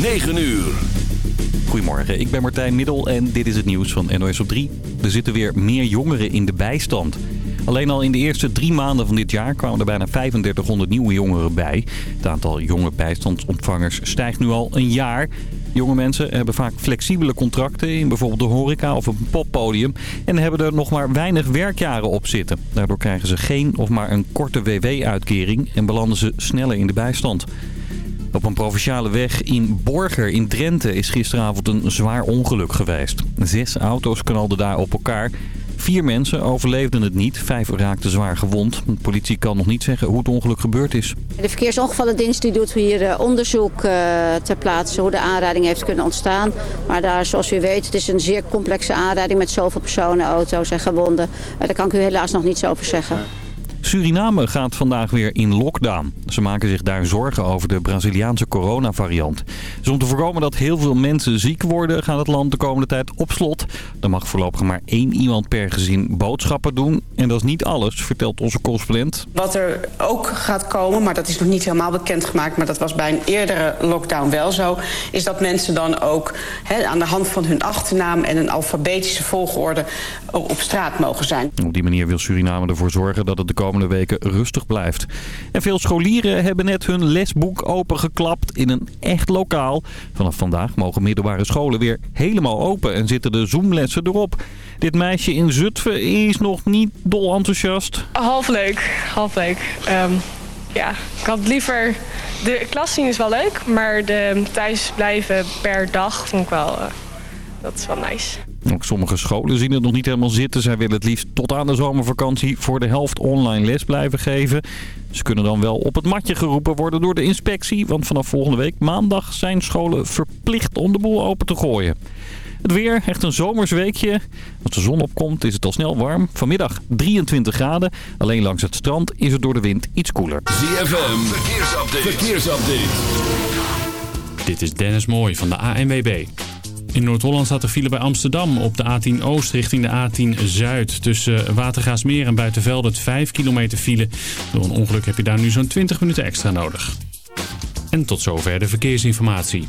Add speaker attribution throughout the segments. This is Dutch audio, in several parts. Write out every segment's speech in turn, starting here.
Speaker 1: 9 uur.
Speaker 2: Goedemorgen, ik ben Martijn Middel en dit is het nieuws van NOS op 3. Er zitten weer meer jongeren in de bijstand. Alleen al in de eerste drie maanden van dit jaar kwamen er bijna 3500 nieuwe jongeren bij. Het aantal jonge bijstandsontvangers stijgt nu al een jaar. Jonge mensen hebben vaak flexibele contracten in bijvoorbeeld de horeca of een poppodium... en hebben er nog maar weinig werkjaren op zitten. Daardoor krijgen ze geen of maar een korte WW-uitkering en belanden ze sneller in de bijstand. Op een provinciale weg in Borger in Drenthe is gisteravond een zwaar ongeluk geweest. Zes auto's knalden daar op elkaar. Vier mensen overleefden het niet, vijf raakten zwaar gewond. De politie kan nog niet zeggen hoe het ongeluk gebeurd is.
Speaker 3: De verkeersongevallendienst die doet hier eh, onderzoek uh, ter plaatse hoe de aanrijding heeft kunnen ontstaan. Maar daar, zoals u weet, het is een zeer complexe aanrijding met zoveel personen, auto's en gewonden. Uh, daar kan ik u helaas nog niets over zeggen.
Speaker 2: Suriname gaat vandaag weer in lockdown. Ze maken zich daar zorgen over de Braziliaanse coronavariant. Dus om te voorkomen dat heel veel mensen ziek worden... gaat het land de komende tijd op slot. Er mag voorlopig maar één iemand per gezin boodschappen doen. En dat is niet alles, vertelt onze correspondent.
Speaker 4: Wat er ook gaat komen, maar dat is nog niet helemaal bekendgemaakt... maar dat was bij een eerdere lockdown wel zo... is dat mensen dan ook he, aan de hand van hun achternaam... en een alfabetische volgorde op straat mogen zijn.
Speaker 2: Op die manier wil Suriname ervoor zorgen dat het de komende weken rustig blijft. En veel scholieren hebben net hun lesboek opengeklapt in een echt lokaal. Vanaf vandaag mogen middelbare scholen weer helemaal open en zitten de Zoomlessen erop. Dit meisje in Zutphen is nog niet dol enthousiast.
Speaker 5: Half leuk, half leuk. Um, ja, ik had liever... De klas zien is wel leuk, maar de thuis blijven per dag vond ik wel... Uh, dat is wel nice.
Speaker 2: Ook sommige scholen zien het nog niet helemaal zitten. Zij willen het liefst tot aan de zomervakantie voor de helft online les blijven geven. Ze kunnen dan wel op het matje geroepen worden door de inspectie. Want vanaf volgende week maandag zijn scholen verplicht om de boel open te gooien. Het weer, echt een zomers weekje. Als de zon opkomt is het al snel warm. Vanmiddag 23 graden. Alleen langs het strand is het door de wind iets koeler.
Speaker 1: ZFM, verkeersupdate. verkeersupdate.
Speaker 6: Dit is Dennis Mooij van de ANWB. In Noord-Holland staat de file bij Amsterdam op de A10 Oost richting de A10 Zuid. Tussen Watergaasmeer en Buitenveld het 5 kilometer file. Door een ongeluk heb je daar nu zo'n 20 minuten extra nodig. En tot zover de verkeersinformatie.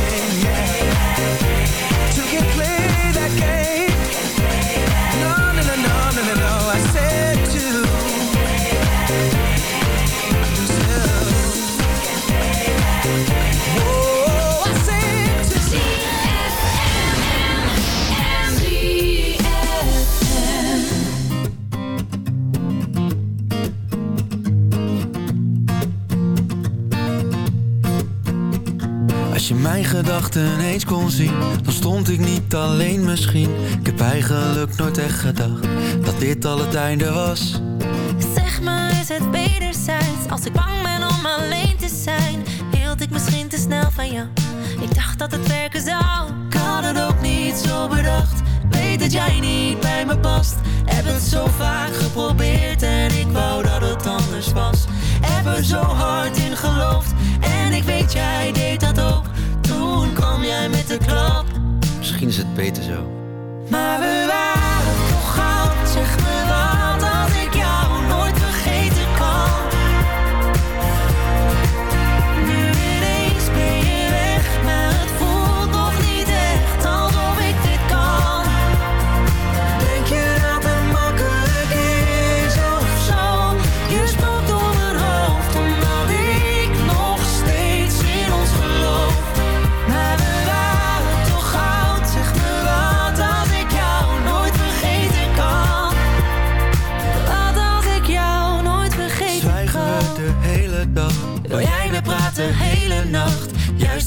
Speaker 7: Als je mijn gedachten eens kon zien Dan stond ik niet alleen misschien. Ik heb eigenlijk nooit echt gedacht Dat dit al het einde was.
Speaker 8: Zeg maar is het beter zijn, Als ik bang ben om alleen te zijn Hield ik misschien te snel van jou. Ik dacht dat het werken zou. Ik had het ook niet zo bedacht. Weet dat jij niet bij me past. Heb het zo vaak geprobeerd En ik wou dat het anders was hebben zo hard in geloofd. En ik weet, jij deed dat ook. Toen kwam jij met de klap.
Speaker 7: Misschien is het beter zo.
Speaker 8: Maar we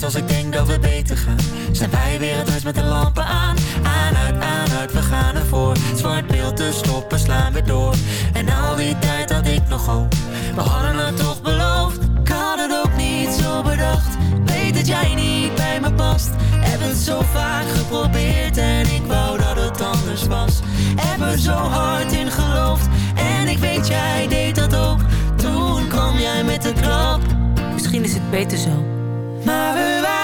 Speaker 8: als ik
Speaker 7: denk dat we beter gaan. Zijn wij weer het huis met de lampen aan. Aan, uit, aan, uit, we gaan ervoor. Zwart beeld, te stoppen, slaan we door. En al die tijd had ik nog hoop. We hadden het toch beloofd. Ik had het ook niet zo bedacht. Weet dat jij niet bij me past. Hebben het zo vaak geprobeerd En ik wou dat het anders was. Hebben zo hard in geloofd. En ik weet jij deed dat ook. Toen kwam jij met de klap.
Speaker 9: Misschien is het beter zo.
Speaker 7: Maar we waren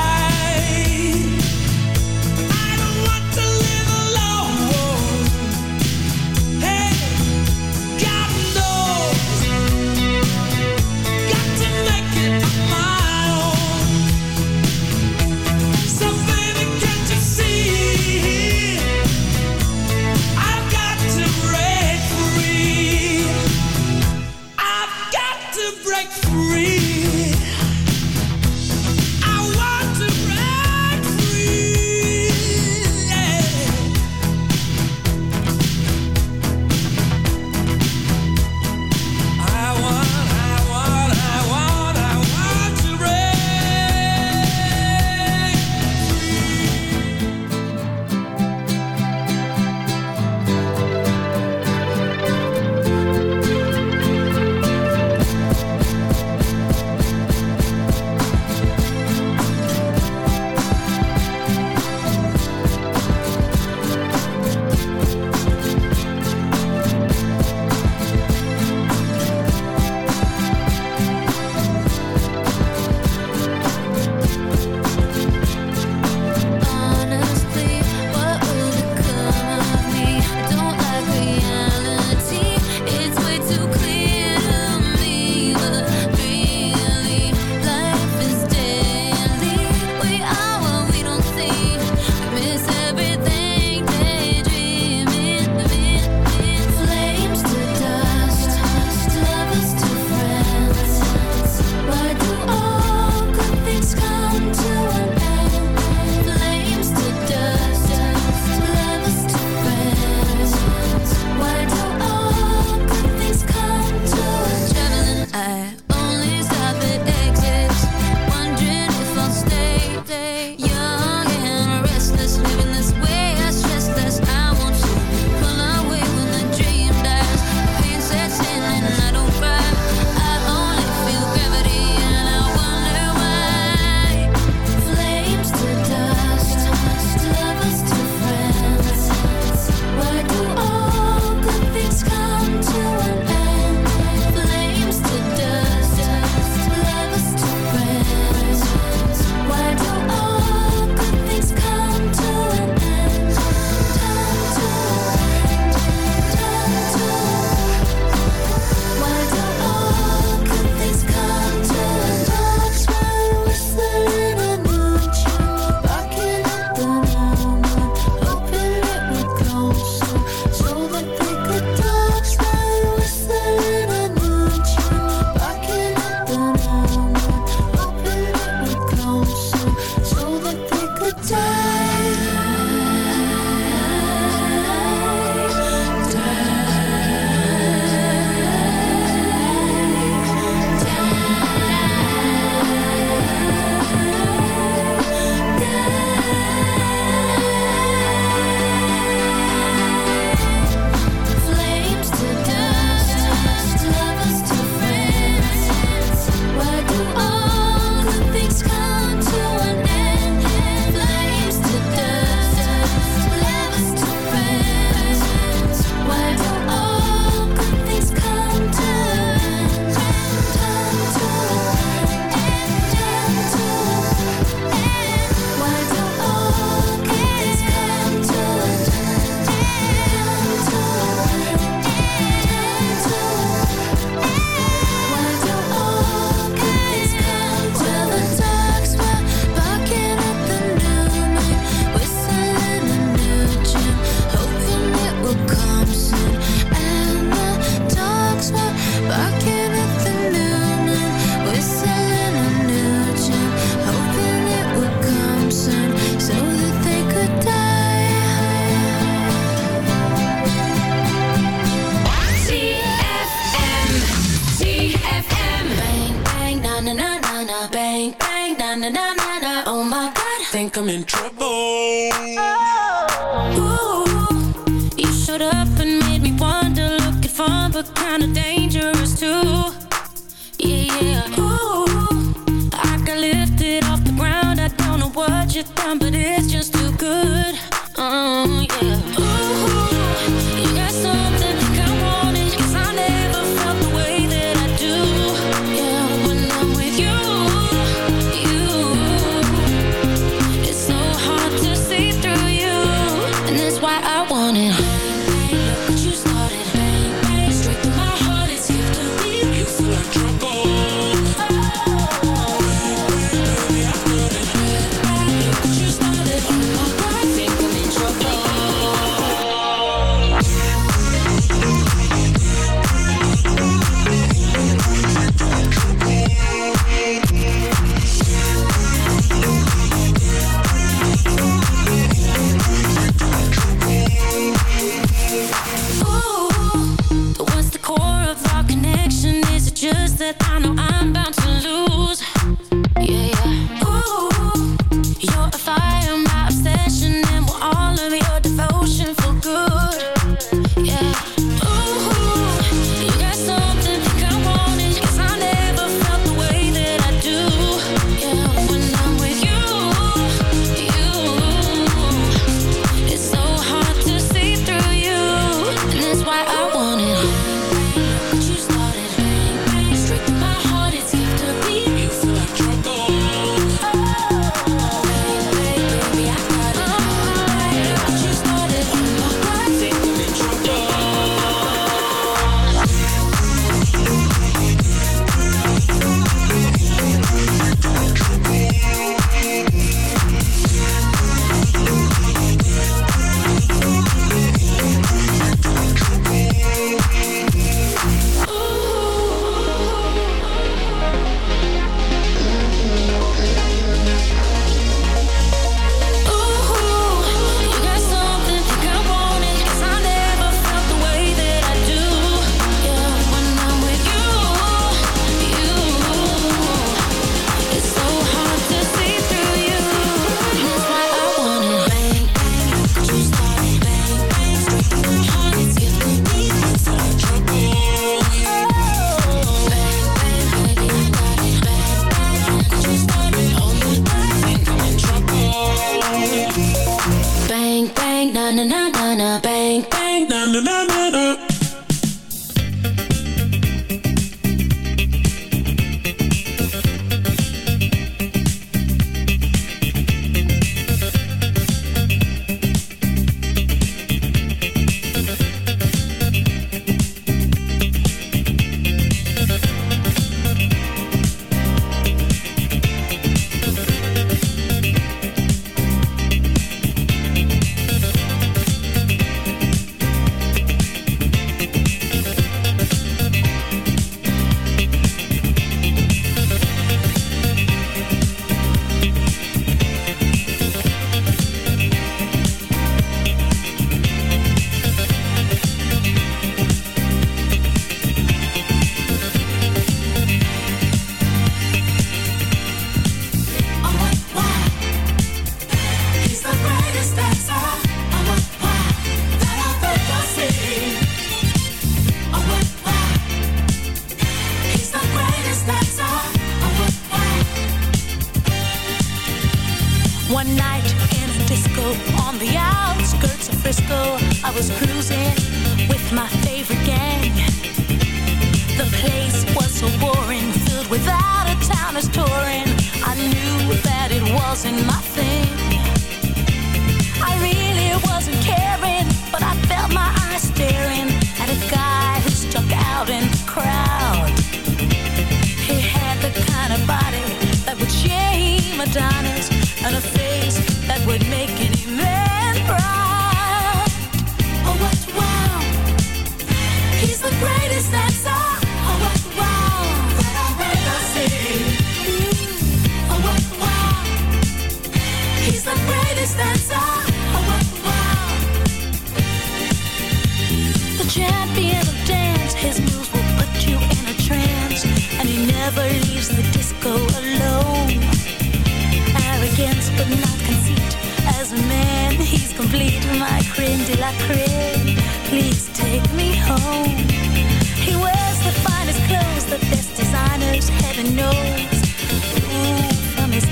Speaker 8: Na na na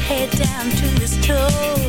Speaker 8: head down to his toes.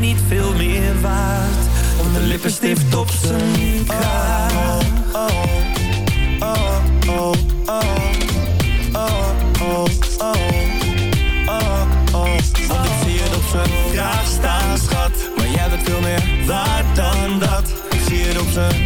Speaker 10: mij niet veel meer waard dan de lippenstift op zijn kaart.
Speaker 11: Oh, oh, oh, oh, oh, oh, oh, Want ik zie het op zijn vraag staan, schat. Maar jij bent veel meer waard dan dat. Ik zie het op zijn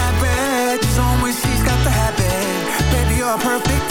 Speaker 12: perfect.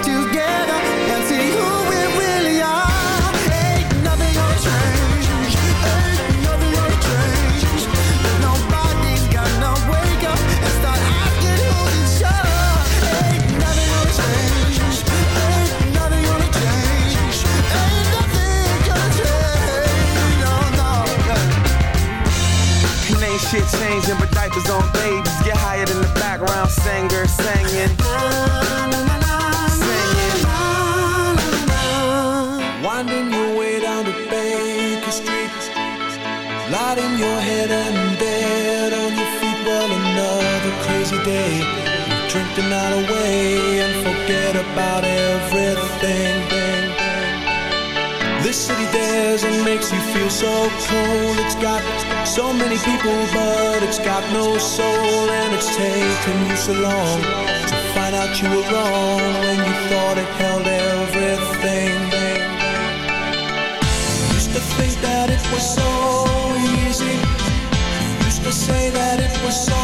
Speaker 13: shit changing, but diapers on babies. Get higher than the background singer singing.
Speaker 14: Winding your way down to Baker Street. Lighting your head and dead on your feet Well, another crazy day. Drink the night away and forget about everything. This city dares and makes you feel so cold It's got so many people but it's got no soul And it's taken you so long to find out you were wrong When you thought it held everything. Used to think that it was so easy. Used to say that it was so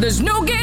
Speaker 14: There's
Speaker 15: no getting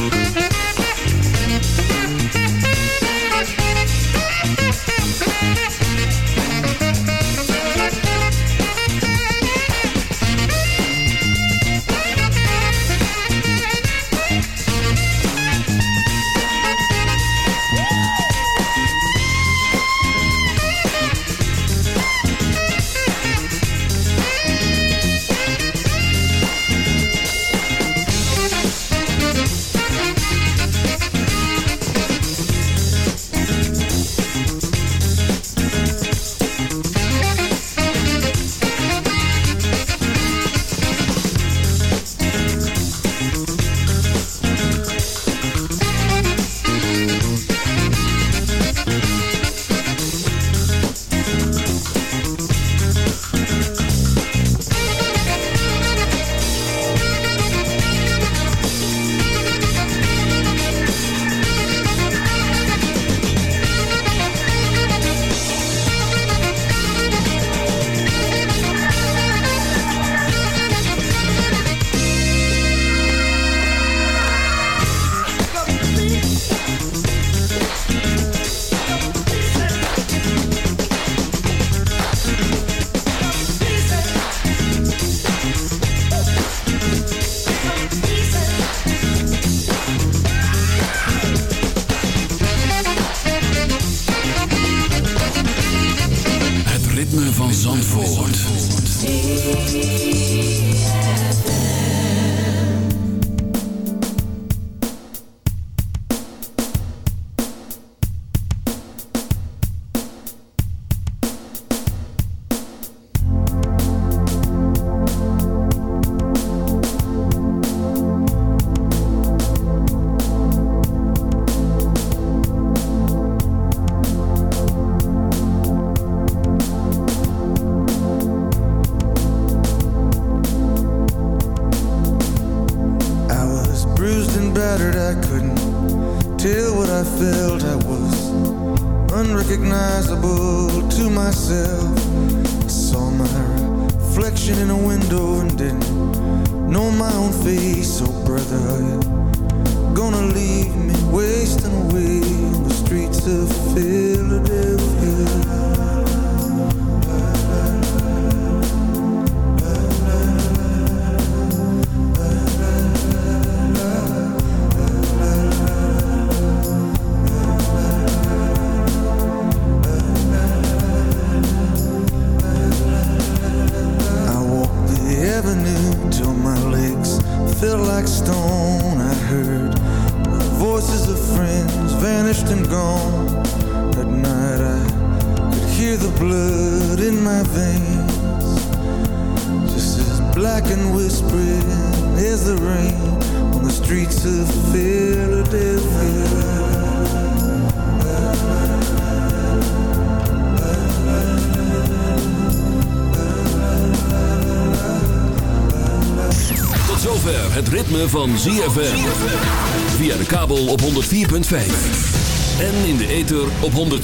Speaker 1: Thank